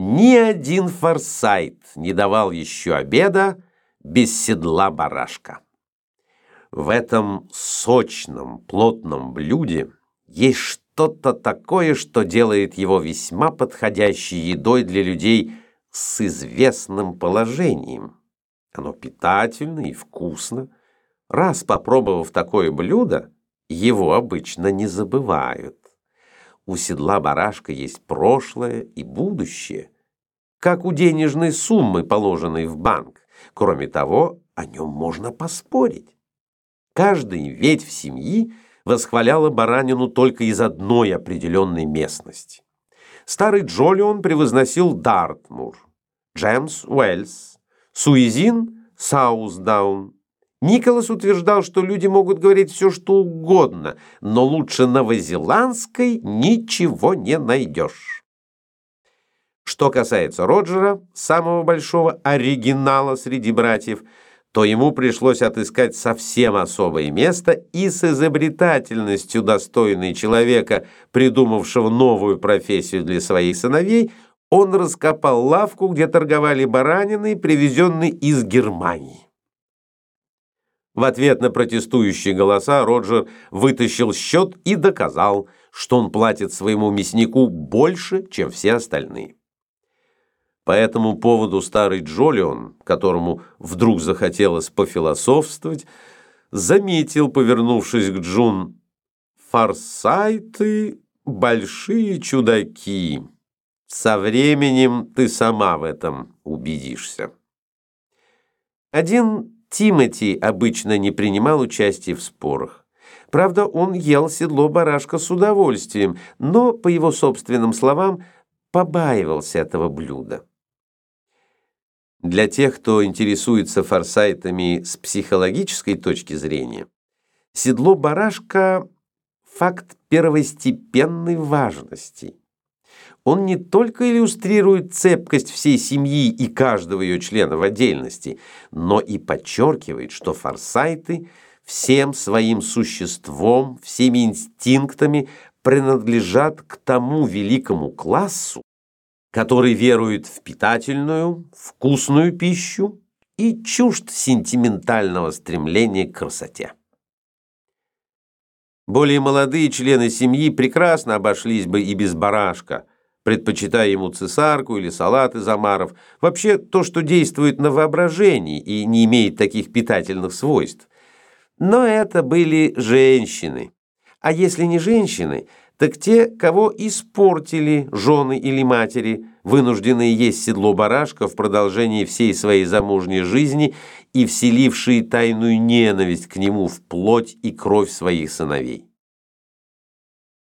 Ни один форсайт не давал еще обеда без седла барашка. В этом сочном, плотном блюде есть что-то такое, что делает его весьма подходящей едой для людей с известным положением. Оно питательно и вкусно. Раз попробовав такое блюдо, его обычно не забывают. У седла барашка есть прошлое и будущее, как у денежной суммы, положенной в банк. Кроме того, о нем можно поспорить. Каждый ведь в семьи восхваляла баранину только из одной определенной местности. Старый Джолион превозносил Дартмур, Джемс – Уэльс, Суизин – Саусдаун. Николас утверждал, что люди могут говорить все, что угодно, но лучше новозеландской ничего не найдешь. Что касается Роджера, самого большого оригинала среди братьев – то ему пришлось отыскать совсем особое место и с изобретательностью достойной человека, придумавшего новую профессию для своих сыновей, он раскопал лавку, где торговали бараниной, привезенной из Германии. В ответ на протестующие голоса Роджер вытащил счет и доказал, что он платит своему мяснику больше, чем все остальные. По этому поводу старый Джолион, которому вдруг захотелось пофилософствовать, заметил, повернувшись к Джун, «Форсайты — большие чудаки. Со временем ты сама в этом убедишься». Один Тимати обычно не принимал участия в спорах. Правда, он ел седло барашка с удовольствием, но, по его собственным словам, побаивался этого блюда. Для тех, кто интересуется форсайтами с психологической точки зрения, седло барашка – факт первостепенной важности. Он не только иллюстрирует цепкость всей семьи и каждого ее члена в отдельности, но и подчеркивает, что форсайты всем своим существом, всеми инстинктами принадлежат к тому великому классу, который верует в питательную, вкусную пищу и чужд сентиментального стремления к красоте. Более молодые члены семьи прекрасно обошлись бы и без барашка, предпочитая ему цесарку или салат из омаров, вообще то, что действует на воображении и не имеет таких питательных свойств. Но это были женщины. А если не женщины – так те, кого испортили жены или матери, вынужденные есть седло барашка в продолжении всей своей замужней жизни и вселившие тайную ненависть к нему в плоть и кровь своих сыновей.